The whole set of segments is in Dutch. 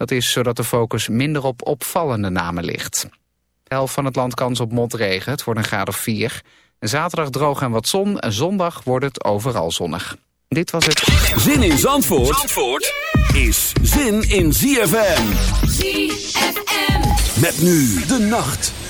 Dat is zodat de focus minder op opvallende namen ligt. De helft van het land kans op motregen, het wordt een graad of 4. Zaterdag droog en wat zon en zondag wordt het overal zonnig. Dit was het. Zin in Zandvoort, Zandvoort is zin in ZFM. ZFM. Met nu de nacht.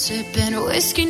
Sipping whiskey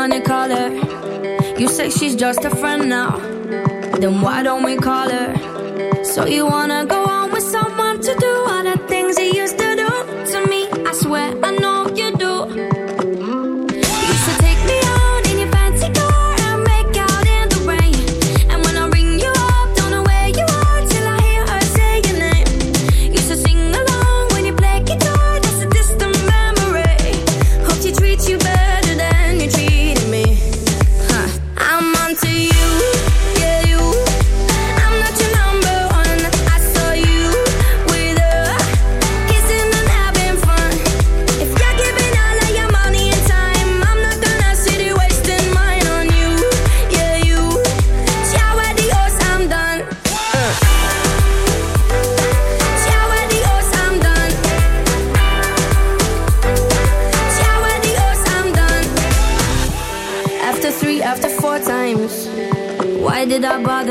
gonna call her. You say she's just a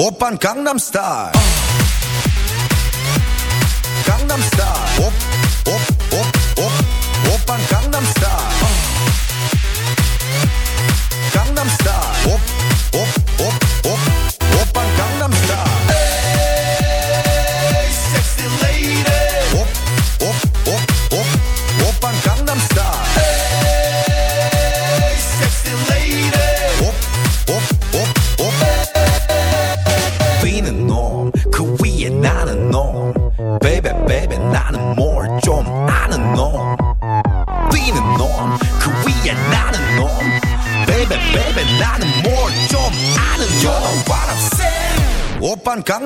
Oppan Gangnam Style. Gangnam Style. Op, op, op, op. Oppan Gangnam Style.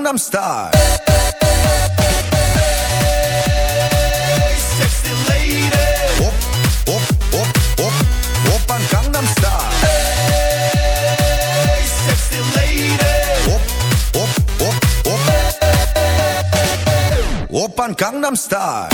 Gangnam Op Open Gangnam Style.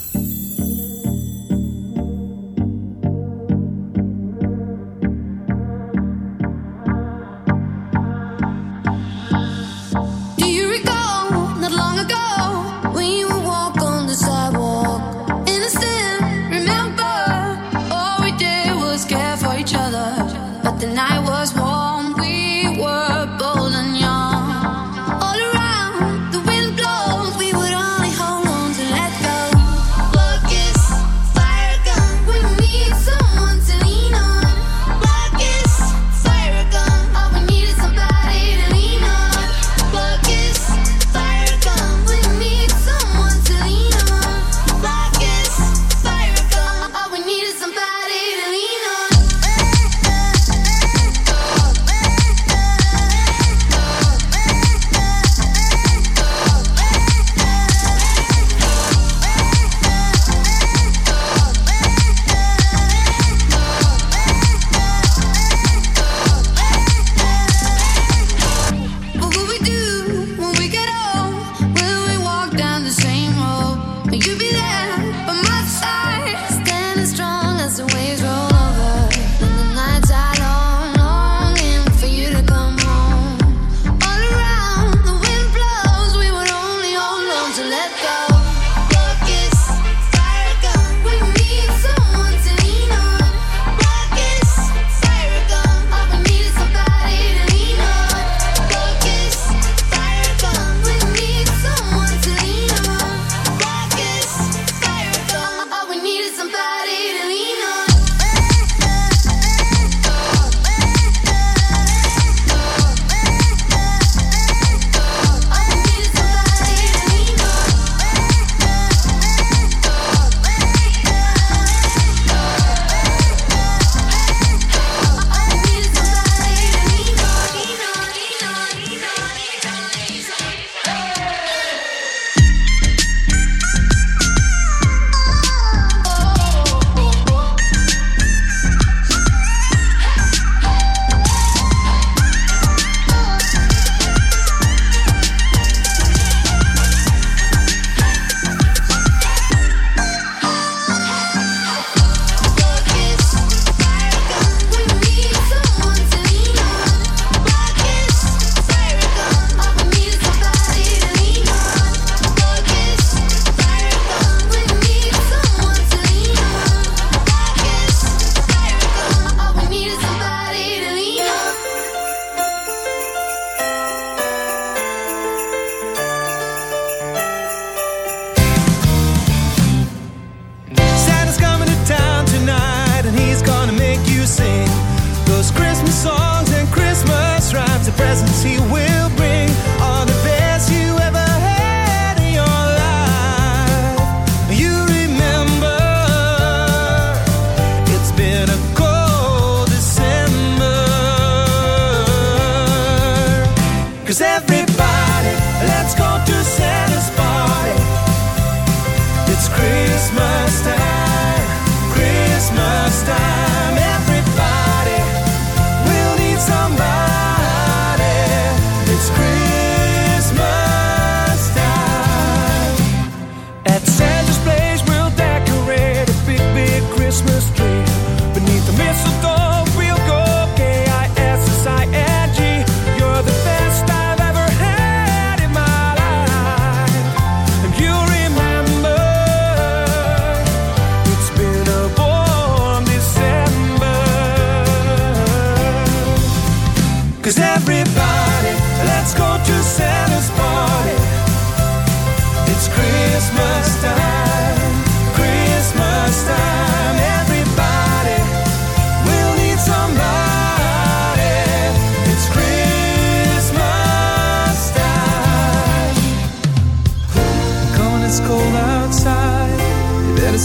Christmas time, Christmas time.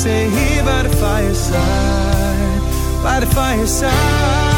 Hier here by the fireside, by the fireside.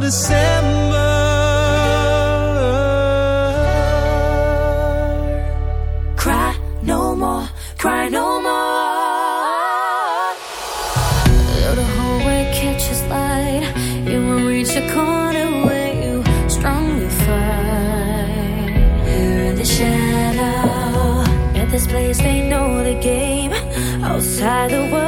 December. Cry no more, cry no more. Though the hallway catches light, you will reach a corner where you strongly fight. Here in the shadow, at this place they know the game. Outside the world.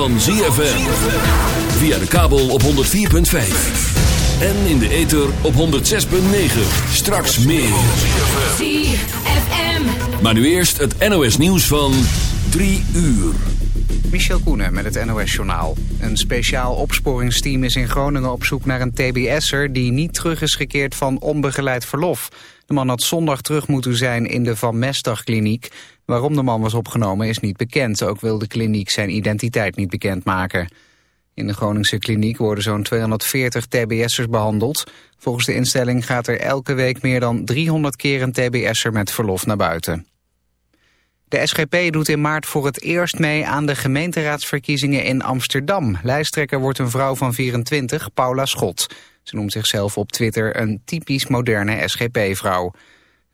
Van ZFM. Via de kabel op 104.5. En in de ether op 106.9. Straks meer. ZFM. Maar nu eerst het NOS nieuws van 3 uur. Michel Koenen met het NOS-journaal. Een speciaal opsporingsteam is in Groningen op zoek naar een TBS'er... die niet terug is gekeerd van onbegeleid verlof. De man had zondag terug moeten zijn in de Van Mestdag-kliniek. Waarom de man was opgenomen is niet bekend. Ook wil de kliniek zijn identiteit niet bekendmaken. In de Groningse kliniek worden zo'n 240 TBS'ers behandeld. Volgens de instelling gaat er elke week meer dan 300 keer een TBS'er met verlof naar buiten. De SGP doet in maart voor het eerst mee aan de gemeenteraadsverkiezingen in Amsterdam. Lijsttrekker wordt een vrouw van 24, Paula Schot. Ze noemt zichzelf op Twitter een typisch moderne SGP-vrouw.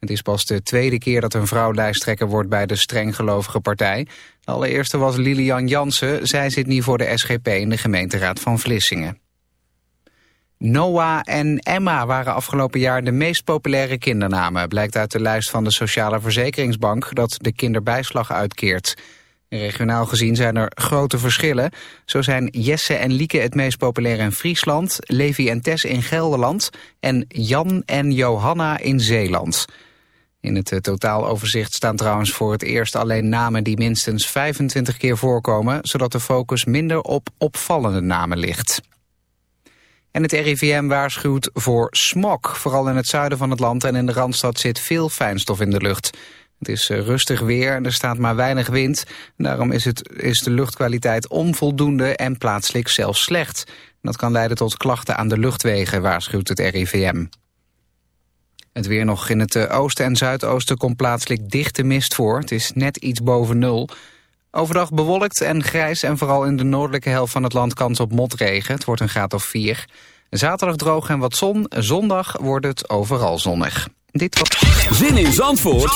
Het is pas de tweede keer dat een vrouw lijsttrekker wordt bij de strenggelovige partij. De allereerste was Lilian Jansen. Zij zit nu voor de SGP in de gemeenteraad van Vlissingen. Noah en Emma waren afgelopen jaar de meest populaire kindernamen... blijkt uit de lijst van de Sociale Verzekeringsbank dat de kinderbijslag uitkeert. Regionaal gezien zijn er grote verschillen. Zo zijn Jesse en Lieke het meest populair in Friesland... Levi en Tess in Gelderland en Jan en Johanna in Zeeland. In het eh, totaaloverzicht staan trouwens voor het eerst alleen namen die minstens 25 keer voorkomen... zodat de focus minder op opvallende namen ligt. En het RIVM waarschuwt voor smog. Vooral in het zuiden van het land en in de Randstad zit veel fijnstof in de lucht. Het is eh, rustig weer en er staat maar weinig wind. Daarom is, het, is de luchtkwaliteit onvoldoende en plaatselijk zelfs slecht. Dat kan leiden tot klachten aan de luchtwegen, waarschuwt het RIVM. Het weer nog in het eh, oosten en zuidoosten komt plaatselijk dichte mist voor. Het is net iets boven nul. Overdag bewolkt en grijs en vooral in de noordelijke helft van het land kans op motregen. Het wordt een graad of 4. Zaterdag droog en wat zon. Zondag wordt het overal zonnig. Dit was... Zin in Zandvoort,